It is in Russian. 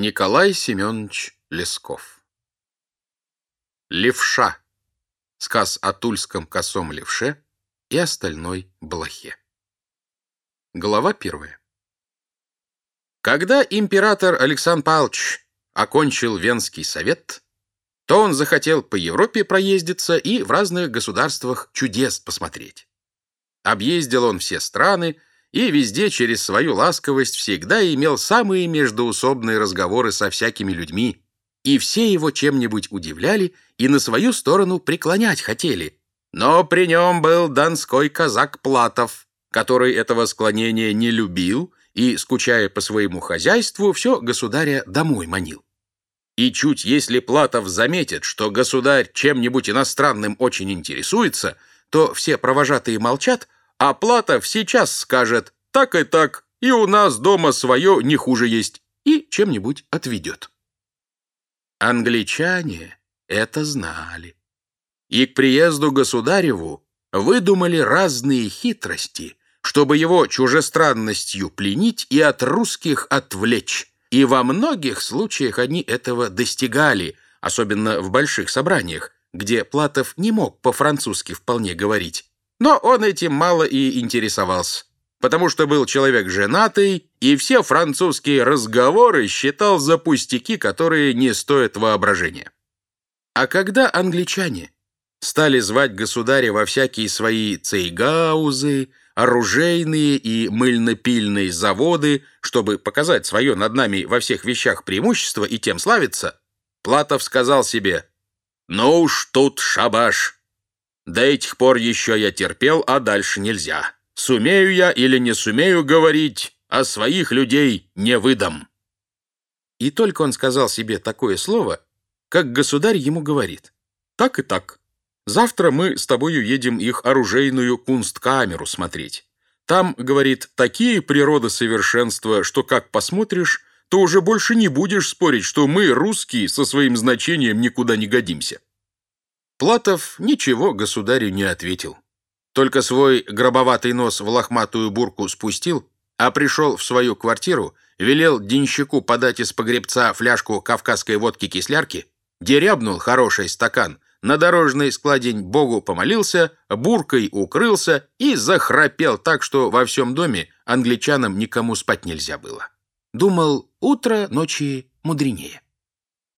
Николай Семенович Лесков Левша. Сказ о тульском косом левше и остальной блохе. Глава первая. Когда император Александр Павлович окончил Венский совет, то он захотел по Европе проездиться и в разных государствах чудес посмотреть. Объездил он все страны, и везде через свою ласковость всегда имел самые междоусобные разговоры со всякими людьми, и все его чем-нибудь удивляли и на свою сторону преклонять хотели. Но при нем был донской казак Платов, который этого склонения не любил и, скучая по своему хозяйству, все государя домой манил. И чуть если Платов заметит, что государь чем-нибудь иностранным очень интересуется, то все провожатые молчат, а Платов сейчас скажет «так и так, и у нас дома свое не хуже есть» и чем-нибудь отведет. Англичане это знали. И к приезду государеву выдумали разные хитрости, чтобы его чужестранностью пленить и от русских отвлечь. И во многих случаях они этого достигали, особенно в больших собраниях, где Платов не мог по-французски вполне говорить. Но он этим мало и интересовался, потому что был человек женатый, и все французские разговоры считал за пустяки, которые не стоят воображения. А когда англичане стали звать государя во всякие свои цейгаузы, оружейные и мыльно-пильные заводы, чтобы показать свое над нами во всех вещах преимущество и тем славиться, Платов сказал себе «Ну уж тут шабаш». До этих пор еще я терпел, а дальше нельзя. Сумею я или не сумею говорить, а своих людей не выдам». И только он сказал себе такое слово, как государь ему говорит. «Так и так. Завтра мы с тобою едем их оружейную кунсткамеру смотреть. Там, говорит, такие природы совершенства, что как посмотришь, то уже больше не будешь спорить, что мы, русские, со своим значением никуда не годимся. Платов ничего государю не ответил. Только свой гробоватый нос в лохматую бурку спустил, а пришел в свою квартиру, велел денщику подать из погребца фляжку кавказской водки-кислярки, дерябнул хороший стакан, на дорожный складень Богу помолился, буркой укрылся и захрапел так, что во всем доме англичанам никому спать нельзя было. Думал, утро ночи мудренее.